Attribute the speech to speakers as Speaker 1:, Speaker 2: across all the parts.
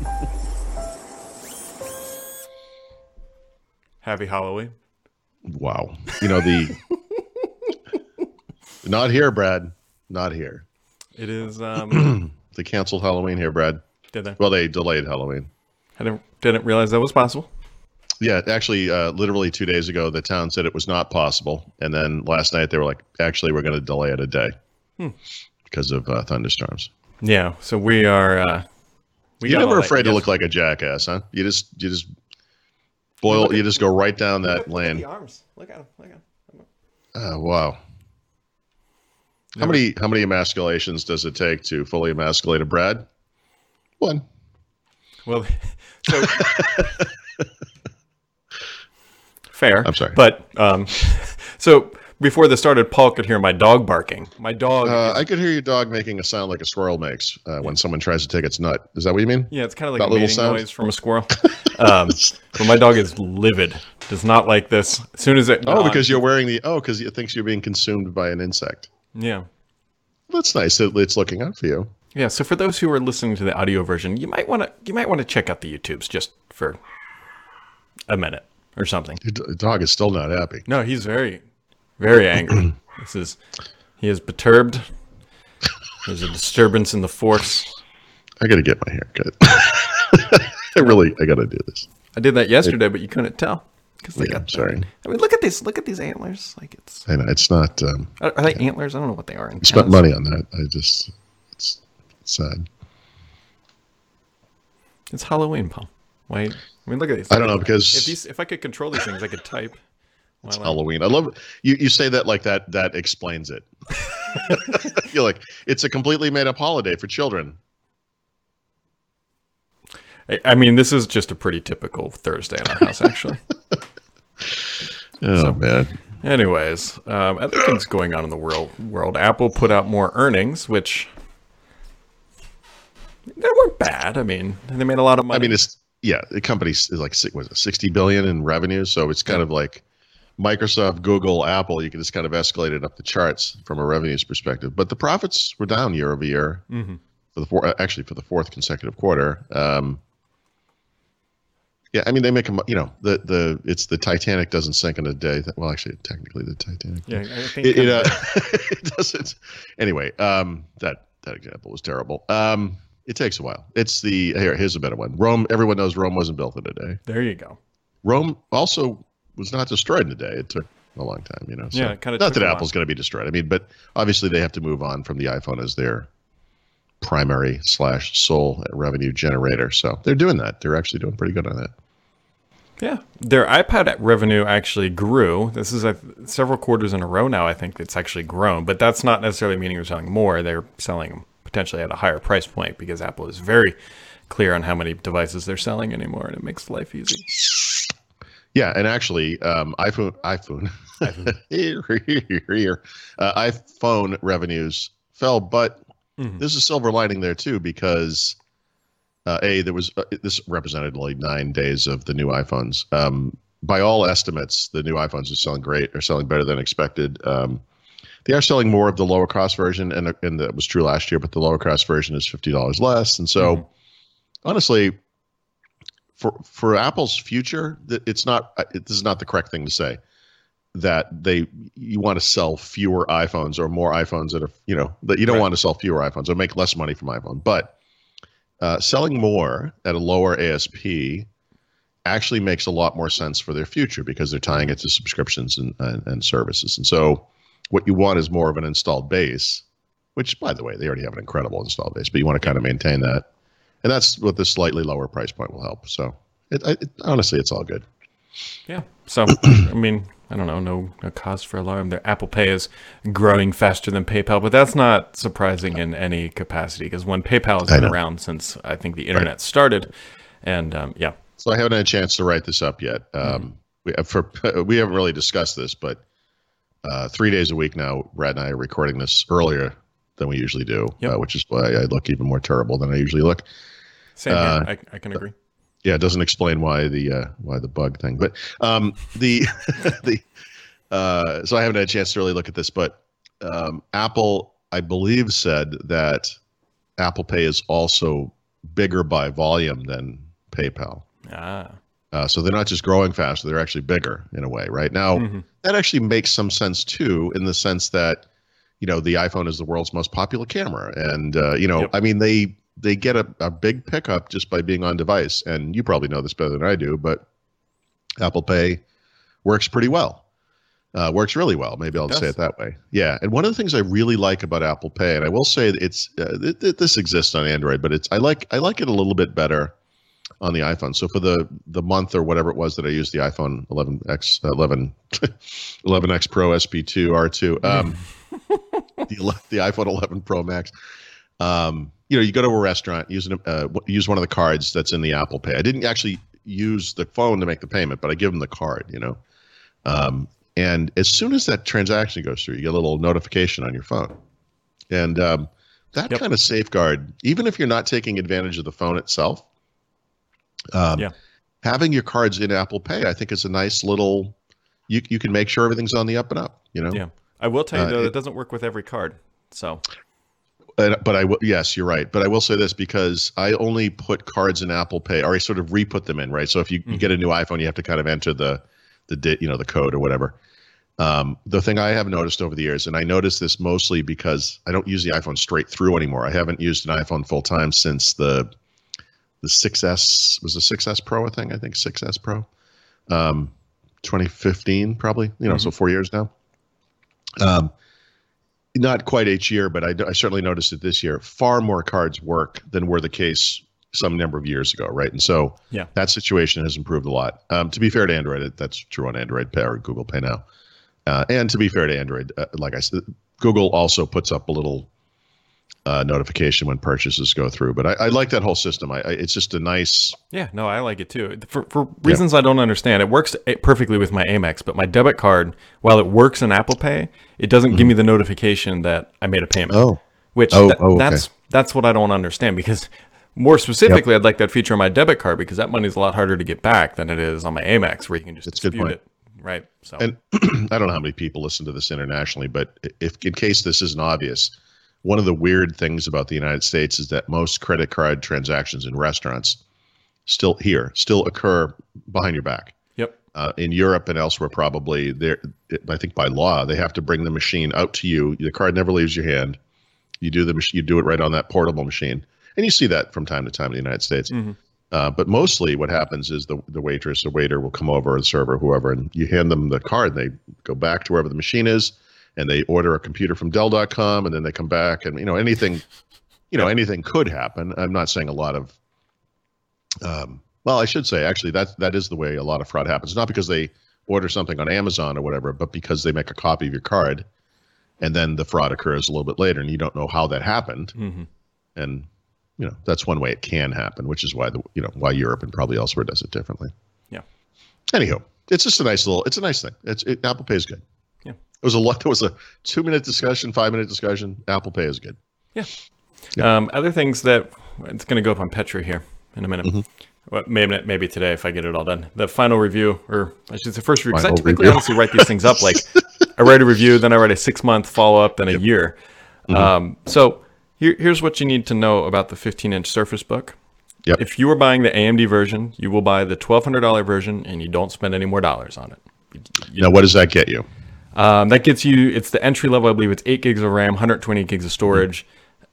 Speaker 1: Happy Halloween.
Speaker 2: Wow. You know the not here, Brad. Not here.
Speaker 1: It is. Um,
Speaker 2: They canceled Halloween here, Brad.
Speaker 1: did they?
Speaker 2: Well, they delayed Halloween.
Speaker 1: I didn't, didn't realize that was possible.
Speaker 2: Yeah, actually, uh, literally two days ago, the town said it was not possible, and then last night they were like, "Actually, we're going to delay it a day because of uh, thunderstorms."
Speaker 1: Yeah. So we are. Uh, we
Speaker 2: You're never afraid to look like a jackass, huh? You just, you just boil,
Speaker 1: at-
Speaker 2: you just go right down that
Speaker 1: Look at the arms. Look at them. Look at 'em.
Speaker 2: Oh, wow. How many, how many emasculations does it take to fully emasculate a Brad? One.
Speaker 1: Well, so fair.
Speaker 2: I'm sorry.
Speaker 1: but um, so before this started, Paul could hear my dog barking. My dog.
Speaker 2: Uh, I could hear your dog making a sound like a squirrel makes uh, when someone tries to take its nut. Is that what you mean?
Speaker 1: yeah, it's kind of like
Speaker 2: that
Speaker 1: a
Speaker 2: little sound?
Speaker 1: noise from a squirrel. Um, but my dog is livid. Does not like this. As soon as it.
Speaker 2: Oh, because you're wearing the oh, because it thinks you're being consumed by an insect.
Speaker 1: Yeah.
Speaker 2: That's nice. that It's looking out for you.
Speaker 1: Yeah. So for those who are listening to the audio version, you might want to you might want to check out the YouTubes just for a minute or something.
Speaker 2: D- dog is still not happy.
Speaker 1: No, he's very, very angry. this is he is perturbed. There's a disturbance in the force.
Speaker 2: I got to get my hair cut. I really, I got to do this.
Speaker 1: I did that yesterday, but you couldn't tell because they
Speaker 2: Yeah,
Speaker 1: got.
Speaker 2: sorry.
Speaker 1: I mean, look at this. Look at these antlers. Like it's
Speaker 2: I know it's not. Um,
Speaker 1: are are they antlers? I don't know what they are. In
Speaker 2: spent money on that. I just, it's sad.
Speaker 1: It's Halloween, Paul. Wait. I mean, look at these.
Speaker 2: I don't know because
Speaker 1: If these, if I could control these things, I could type.
Speaker 2: It's
Speaker 1: I'm-
Speaker 2: Halloween. I love you. You say that like that. That explains it. You're like it's a completely made up holiday for children.
Speaker 1: I- I mean, this is just a pretty typical Thursday in our house, actually.
Speaker 2: Oh man.
Speaker 1: Anyways, um, other things going on in the world. World. Apple put out more earnings, which they weren't bad. I mean, they made a lot of money.
Speaker 2: I mean, it's yeah. The company is like was it sixty billion in revenue, so it's kind of like Microsoft, Google, Apple. You can just kind of escalate it up the charts from a revenues perspective. But the profits were down year over year
Speaker 1: Mhm.
Speaker 2: for the four, actually for the fourth consecutive quarter. Um, yeah, I mean they make them. You know, the the it's the Titanic doesn't sink in a day. Well, actually, technically the Titanic.
Speaker 1: yeah, I think
Speaker 2: It, it, uh, it doesn't. Anyway, um, that that example was terrible. Um, it takes a while. It's the here. Here's a better one. Rome. Everyone knows Rome wasn't built in a day.
Speaker 1: there you go.
Speaker 2: Rome also was not destroyed in a day. It took a long time. You know. So,
Speaker 1: Yeah, kinda
Speaker 2: Not that. Apple's going to be destroyed. I mean, but obviously they have to move on from the iPhone as their primary slash sole revenue generator. So they're doing that. They're actually doing pretty good on that.
Speaker 1: Yeah, their iPad revenue actually grew. This is uh several quarters in a row now. I think it's actually grown, but that's not necessarily meaning they're selling more. They're selling them potentially at a higher price point because Apple is very clear on how many devices they're selling anymore, and it makes life easy.
Speaker 2: Yeah, and actually, um, iPhone, iPhone, here, uh, iPhone revenues fell, but
Speaker 1: Mhm.
Speaker 2: there's a silver lining there too because uh, a there was uh, this represented like nine days of the new iPhones. Um, by all estimates, the new iPhones are selling great, are selling better than expected. Um, they are selling more of the lower cost version, and and that was true last year. But the lower cost version is fifty dollars less, and so
Speaker 1: Mhm.
Speaker 2: honestly, for for Apple's future, it's not. uh, It, this is not the correct thing to say. That they you want to sell fewer iPhones or more iPhones that are you know that you don't
Speaker 1: Right.
Speaker 2: want to sell fewer iPhones or make less money from iPhone, but uh, selling more at a lower ASP actually makes a lot more sense for their future because they're tying it to subscriptions and, and, and services. And so, what you want is more of an installed base, which, by the way, they already have an incredible installed base, but you want to kind of maintain that. And that's what this slightly lower price point will help. So, it, I- it, honestly, it's all good.
Speaker 1: Yeah. So, I mean, I don't know, no, no cause for alarm. Their Apple Pay is growing faster than PayPal, but that's not surprising in any capacity because when PayPal has been around since I think the internet started, and um, yeah,
Speaker 2: So I haven't had a chance to write this up yet. Um, we, for, we haven't really discussed this, but uh, three days a week now, Brad and I are recording this earlier than we usually do,
Speaker 1: Yep.
Speaker 2: uh, which is why I look even more terrible than I usually look.
Speaker 1: same
Speaker 2: Uh.
Speaker 1: I, I can agree.
Speaker 2: Yeah, it doesn't explain why the uh, why the bug thing, but um, the the uh, so I haven't had a chance to really look at this, but um, Apple, I believe, said that Apple Pay is also bigger by volume than PayPal.
Speaker 1: Ah.
Speaker 2: Uh, so they're not just growing faster; they're actually bigger in a way. Right now,
Speaker 1: Mhm.
Speaker 2: that actually makes some sense too, in the sense that you know the iPhone is the world's most popular camera, and uh, you know,
Speaker 1: Yep.
Speaker 2: I mean they they get a, a big pickup just by being on device, and you probably know this better than I do, but Apple Pay works pretty well. Uh, works really well. Maybe I'll
Speaker 1: It
Speaker 2: say it that way. Yeah, and one of the things I really like about Apple Pay, and I will say it's uh, th- th- this exists on Android, but it's I like I like it a little bit better on the iPhone. So for the the month or whatever it was that I used the iPhone 11x 11 11x Pro SP2 R2 um, the the iPhone 11 Pro Max. Um, you know, you go to a restaurant, use an, uh, use one of the cards that's in the Apple Pay. I didn't actually use the phone to make the payment, but I give them the card. You know, um, and as soon as that transaction goes through, you get a little notification on your phone, and um, that
Speaker 1: Yep.
Speaker 2: kind of safeguard, even if you're not taking advantage of the phone itself. Um,
Speaker 1: Yeah.
Speaker 2: Having your cards in Apple Pay, I think, is a nice little. You you can make sure everything's on the up and up. You know.
Speaker 1: Yeah. I will tell you
Speaker 2: Uh,
Speaker 1: though,
Speaker 2: it-
Speaker 1: it doesn't work with every card. So
Speaker 2: Uh, but I will. Yes, you're right. But I will say this because I only put cards in Apple Pay, or I sort of re-put them in, right? So if you, you
Speaker 1: Mhm.
Speaker 2: get a new iPhone, you have to kind of enter the the di- you know the code or whatever. Um, the thing I have noticed over the years, and I noticed this mostly because I don't use the iPhone straight through anymore. I haven't used an iPhone full time since the the 6S was the 6S Pro, I think. I think 6S Pro, um, 2015 probably. You know, so four years now. Um, not quite each year, but I, I certainly noticed it this year. Far more cards work than were the case some number of years ago, right? And so
Speaker 1: Yeah.
Speaker 2: that situation has improved a lot. Um, to be fair to Android, that's true on Android Pay or Google Pay now. Uh, and to be fair to Android, uh, like I said, Google also puts up a little uh, notification when purchases go through. But I, I like that whole system. I, I, it's just a nice.
Speaker 1: yeah, no, I like it too. For for reasons I don't understand, it works perfectly with my Amex, but my debit card, while it works in Apple Pay, it doesn't give me the notification that I made a payment.
Speaker 2: Oh,
Speaker 1: which
Speaker 2: Oh,
Speaker 1: tha-
Speaker 2: oh, okay.
Speaker 1: that's that's what I don't understand because more specifically, I'd like that feature on my debit card because that money's a lot harder to get back than it is on my Amex, where you can just
Speaker 2: That's a good
Speaker 1: dispute
Speaker 2: point.
Speaker 1: it, right? So
Speaker 2: And I don't know how many people listen to this internationally, but if in case this isn't obvious, one of the weird things about the United States is that most credit card transactions in restaurants still here still occur behind your back.
Speaker 1: yep,
Speaker 2: Uh, in Europe and elsewhere, probably there, I think by law they have to bring the machine out to you. The card never leaves your hand. You do the you do it right on that portable machine, and you see that from time to time in the United States.
Speaker 1: Mhm.
Speaker 2: Uh, but mostly, what happens is the the waitress or waiter will come over, or the server, whoever, and you hand them the card. And they go back to wherever the machine is, and they order a computer from Dell.com, and then they come back, and you know anything, you know anything could happen. I'm not saying a lot of. Um, well, I should say actually that that is the way a lot of fraud happens. Not because they order something on Amazon or whatever, but because they make a copy of your card, and then the fraud occurs a little bit later, and you don't know how that happened
Speaker 1: hmm
Speaker 2: and you know that's one way it can happen, which is why the you know why Europe and probably elsewhere does it differently.
Speaker 1: Yeah.
Speaker 2: Anyhow, it's just a nice little. It's a nice thing. It's it, Apple Pay is good.
Speaker 1: Yeah.
Speaker 2: It was a lot. There was a two minute discussion, five minute discussion. Apple Pay is good. Yeah.
Speaker 1: Um, other things that it's going to go up on Petri here in a minute.
Speaker 2: Mm-hmm.
Speaker 1: Well, maybe maybe today if I get it all done. The final review, or I should say first review. 'cause I typically
Speaker 2: review.
Speaker 1: honestly write these things up like I write a review, then I write a six month follow up, then a year.
Speaker 2: Mm-hmm.
Speaker 1: Um, so here, here's what you need to know about the 15 inch Surface Book.
Speaker 2: Yep.
Speaker 1: If you are buying the AMD version, you will buy the $1,200 version, and you don't spend any more dollars on it.
Speaker 2: You Now, what does that get you?
Speaker 1: Um, that gets you. It's the entry level. I believe it's eight gigs of RAM, 128 gigs of storage,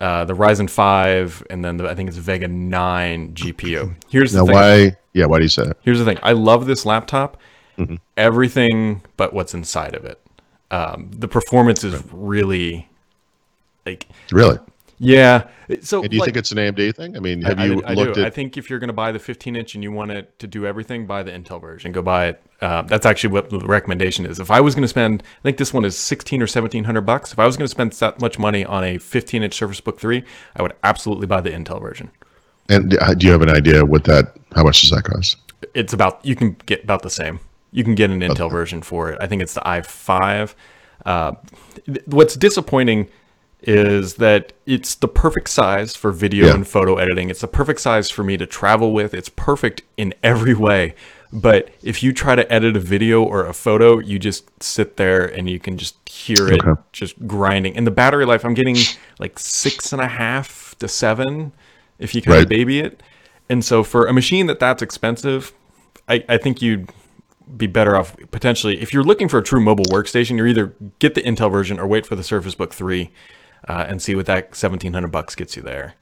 Speaker 1: uh, the Ryzen 5, and then the, I think it's Vega 9 GPU. Here's the
Speaker 2: Now,
Speaker 1: thing.
Speaker 2: why? Yeah, why do you say that?
Speaker 1: Here's the thing. I love this laptop.
Speaker 2: Mm-hmm.
Speaker 1: Everything but what's inside of it. Um, the performance is really like
Speaker 2: Really?
Speaker 1: Yeah. So
Speaker 2: And do you
Speaker 1: like,
Speaker 2: think it's an AMD thing? I mean, have
Speaker 1: I,
Speaker 2: you
Speaker 1: I
Speaker 2: looked
Speaker 1: do.
Speaker 2: at?
Speaker 1: I think if you're going to buy the 15 inch and you want it to do everything, buy the Intel version. Go buy it. Uh, that's actually what the recommendation is. If I was going to spend, I think this one is 16 or 1700 bucks. If I was going to spend that much money on a 15 inch Surface Book 3, I would absolutely buy the Intel version.
Speaker 2: and uh, do you have an idea what that? How much does that cost?
Speaker 1: It's about you can get about the same. You can get an Intel version for it. I think it's the i5. Uh, th- what's disappointing is that it's the perfect size for video
Speaker 2: Yeah.
Speaker 1: and photo editing. It's the perfect size for me to travel with. It's perfect in every way. But if you try to edit a video or a photo, you just sit there and you can just hear it
Speaker 2: Okay.
Speaker 1: just grinding. And the battery life, I'm getting like six and a half to seven. if you kind of baby it. And so for a machine that that's expensive, I, I think you'd be better off potentially if you're looking for a true mobile workstation. You're either get the Intel version or wait for the Surface Book three uh, and see what that seventeen hundred bucks gets you there.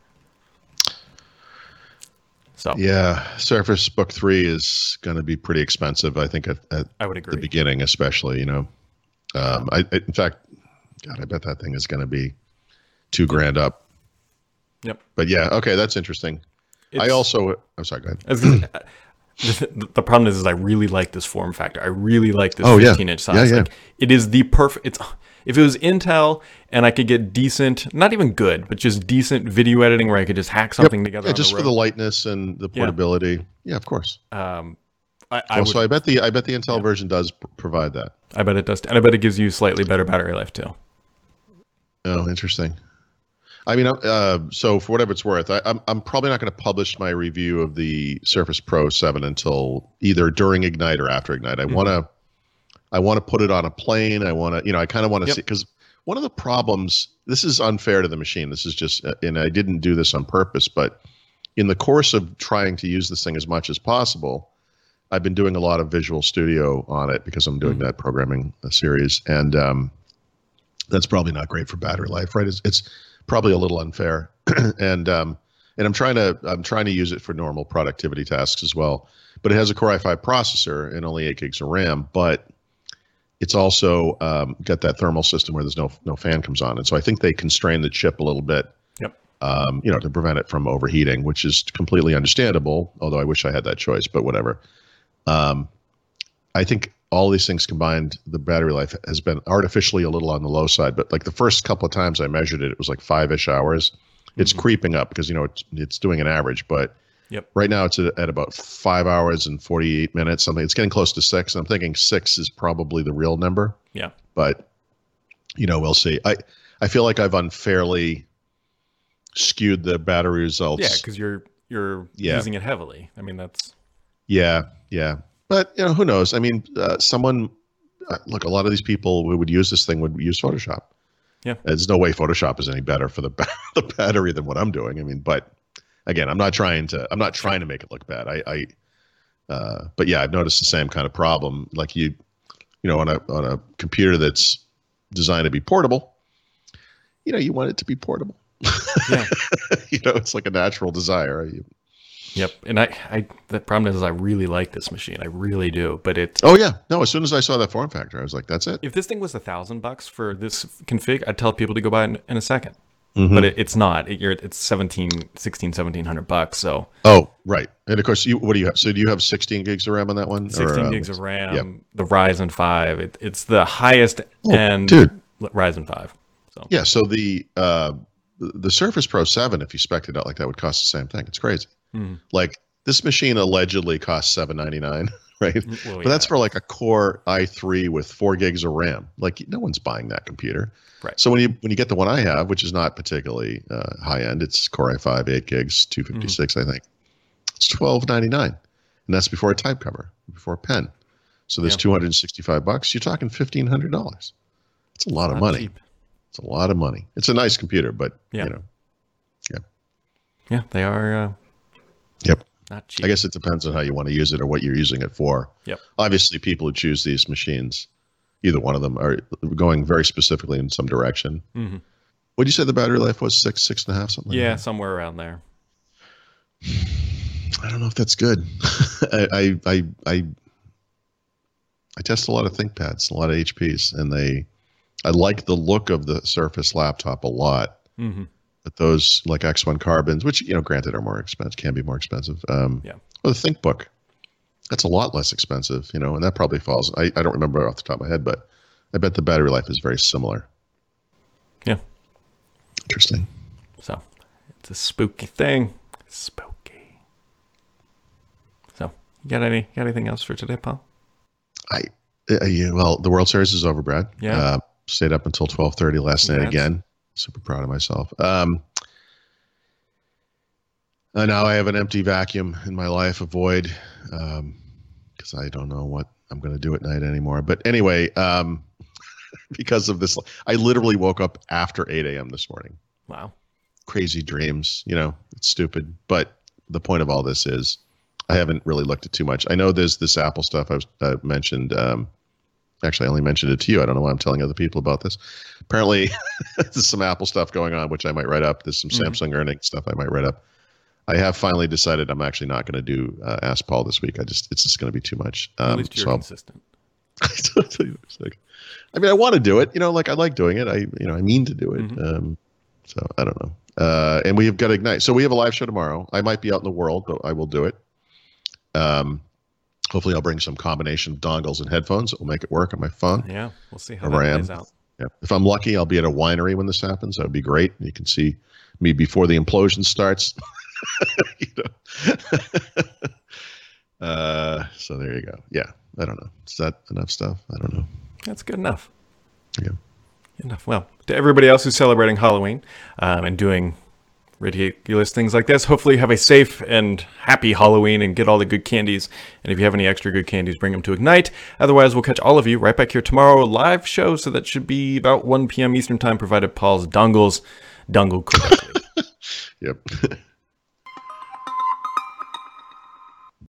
Speaker 1: So
Speaker 2: Yeah, Surface Book Three is going to be pretty expensive. I think at, at
Speaker 1: I would agree.
Speaker 2: the beginning, especially. You know, um, I, I in fact, God, I bet that thing is going to be two grand up.
Speaker 1: Yep.
Speaker 2: But yeah, okay, that's interesting. I also, I'm sorry, go ahead.
Speaker 1: The, the, problem is, is I really like this form factor. I really like this
Speaker 2: Oh, yeah.
Speaker 1: 15 inch size.
Speaker 2: Yeah, yeah.
Speaker 1: Like, it is the perfect. It's if it was Intel and I could get decent, not even good, but just decent video editing where I could just hack something together.
Speaker 2: Yeah, just
Speaker 1: the
Speaker 2: for the lightness and the portability. Yeah, of course.
Speaker 1: um, I, I, would,
Speaker 2: also, I bet the I bet the Intel version does provide that.
Speaker 1: I bet it does, and I bet it gives you slightly better battery life too.
Speaker 2: Oh, interesting. I mean, uh, so for whatever it's worth, I, I'm I'm probably not going to publish my review of the Surface Pro 7 until either during Ignite or after Ignite. I
Speaker 1: Mm-hmm.
Speaker 2: want to I want to put it on a plane. I want to, you know, I kind of want to
Speaker 1: Yep.
Speaker 2: see because one of the problems. This is unfair to the machine. This is just, uh, and I didn't do this on purpose, but in the course of trying to use this thing as much as possible, I've been doing a lot of Visual Studio on it because I'm doing
Speaker 1: Mm-hmm.
Speaker 2: that programming uh, series, and um, that's probably not great for battery life, right? It's, it's probably a little unfair, and um, and I'm trying to I'm trying to use it for normal productivity tasks as well. But it has a Core i5 processor and only eight gigs of RAM, but it's also um, got that thermal system where there's no no fan comes on, and so I think they constrain the chip a little bit
Speaker 1: Yep.
Speaker 2: um, you know, to prevent it from overheating, which is completely understandable. Although I wish I had that choice, but whatever. Um, I think all these things combined, the battery life has been artificially a little on the low side. But like the first couple of times I measured it, it was like five ish hours. It's creeping up because you know it's, it's doing an average, but
Speaker 1: Yep.
Speaker 2: right now it's at, about five hours and forty eight minutes. Something it's getting close to six. I'm thinking six is probably the real number
Speaker 1: Yeah.
Speaker 2: but you know we'll see i i feel like i've unfairly skewed the battery results
Speaker 1: Yeah, because you're you're
Speaker 2: Yeah.
Speaker 1: using it heavily. I mean, that's
Speaker 2: yeah yeah but you know who knows i mean uh, someone uh, look a lot of these people who would use this thing would use photoshop
Speaker 1: Yeah.
Speaker 2: there's no way photoshop is any better for the, the battery than what i'm doing i mean but again i'm not trying to i'm not trying to make it look bad i i uh, but yeah i've noticed the same kind of problem like you you know on a on a computer that's designed to be portable you know you want it to be portable
Speaker 1: yeah.
Speaker 2: you know it's like a natural desire You-
Speaker 1: Yep. And I, I, the problem is, I really like this machine. I really do. But it,
Speaker 2: oh yeah no as soon as i saw that form factor i was like that's it
Speaker 1: if this thing was a thousand bucks for this config, I'd tell people to go buy it in, in a 2nd
Speaker 2: Mhm.
Speaker 1: But it, it's not. It, you're, it's 17, 16, 1700 bucks. So
Speaker 2: Oh, right. And of course, you what do you have? So do you have 16 gigs of RAM on that one?
Speaker 1: 16
Speaker 2: Or, uh,
Speaker 1: gigs of RAM,
Speaker 2: yep.
Speaker 1: the Ryzen 5. It, it's the highest
Speaker 2: Oh,
Speaker 1: end
Speaker 2: dude.
Speaker 1: Ryzen 5. So
Speaker 2: Yeah. So the uh, the Surface Pro 7, if you spec it out like that, would cost the same thing. It's crazy.
Speaker 1: Mhm.
Speaker 2: Like this machine allegedly costs 799, right?
Speaker 1: well,
Speaker 2: But that's for like a Core i3 with four gigs of RAM. Like no one's buying that computer.
Speaker 1: Right.
Speaker 2: So when you when you get the one I have, which is not particularly uh, high end, it's Core i5, eight gigs, 256,
Speaker 1: Mm-hmm.
Speaker 2: I think. It's 1299, and that's before a type cover, before a pen. So there's
Speaker 1: Yeah.
Speaker 2: 265 bucks. You're talking $1,500. It's a lot of money.
Speaker 1: cheap.
Speaker 2: It's a lot of money. It's a nice computer, but
Speaker 1: Yeah.
Speaker 2: you know,
Speaker 1: Yeah, they are uh,
Speaker 2: yep.
Speaker 1: Not cheap.
Speaker 2: I guess it depends on how you want to use it or what you're using it for.
Speaker 1: Yep.
Speaker 2: Obviously, people who choose these machines, either one of them, are going very specifically in some direction.
Speaker 1: Mhm.
Speaker 2: What did you say the battery life was? Six, six and a half, something. like
Speaker 1: Yeah,
Speaker 2: that?
Speaker 1: somewhere around there.
Speaker 2: I don't know if that's good. I, I, I, I, I test a lot of ThinkPads, a lot of HPs, and they, I like the look of the Surface laptop a lot.
Speaker 1: hmm
Speaker 2: But those like X1 carbons, which you know, granted, are more expensive, can be more expensive. Um,
Speaker 1: Yeah.
Speaker 2: Well, the ThinkBook, that's a lot less expensive, you know, and that probably falls. I, I don't remember off the top of my head, but I bet the battery life is very similar.
Speaker 1: Yeah.
Speaker 2: Interesting.
Speaker 1: So it's a spooky thing. Spooky. So you got any got anything else for today, Paul?
Speaker 2: I, uh, yeah, well, the World Series is over, Brad.
Speaker 1: Yeah.
Speaker 2: Uh, stayed up until twelve thirty last night again. Super proud of myself. Um, now I have an empty vacuum in my life, a void, because I don't know what I'm going to do at night anymore. But anyway, um, because of this, I literally woke up after eight a.m. this morning.
Speaker 1: Wow.
Speaker 2: crazy dreams. You know, it's stupid. But the point of all this is, I haven't really looked at too much. I know there's this Apple stuff I've, I've mentioned. Um, actually, I only mentioned it to you. I don't know why I'm telling other people about this. Apparently, there's some Apple stuff going on, which I might write up. There's some
Speaker 1: Mhm.
Speaker 2: Samsung earnings stuff I might write up. I have finally decided I'm actually not going to do uh, Ask Paul this week. I just it's just going to be too much.
Speaker 1: At
Speaker 2: Um,
Speaker 1: least you're
Speaker 2: so
Speaker 1: consistent.
Speaker 2: I mean, I want to do it. You know, like I like doing it. I you know I mean to do it.
Speaker 1: Mhm.
Speaker 2: Um, so I don't know. Uh, and we have got Ignite. So we have a live show tomorrow. I might be out in the world, but I will do it. Um, hopefully, I'll bring some combination of dongles and headphones that will make it work on my phone.
Speaker 1: Yeah, we'll see how that plays out.
Speaker 2: Yeah. If I'm lucky, I'll be at a winery when this happens. That would be great. You can see me before the implosion starts. uh, so there you go. Yeah. I don't know. Is that enough stuff? I don't know.
Speaker 1: That's good enough.
Speaker 2: Yeah.
Speaker 1: Enough. Well, to everybody else who's celebrating Halloween um, and doing ridiculous things like this. Hopefully, have a safe and happy Halloween and get all the good candies. And if you have any extra good candies, bring them to Ignite. Otherwise, we'll catch all of you right back here tomorrow, live show. So that should be about 1 p.m. Eastern time, provided Paul's dongles dongle correctly. yep.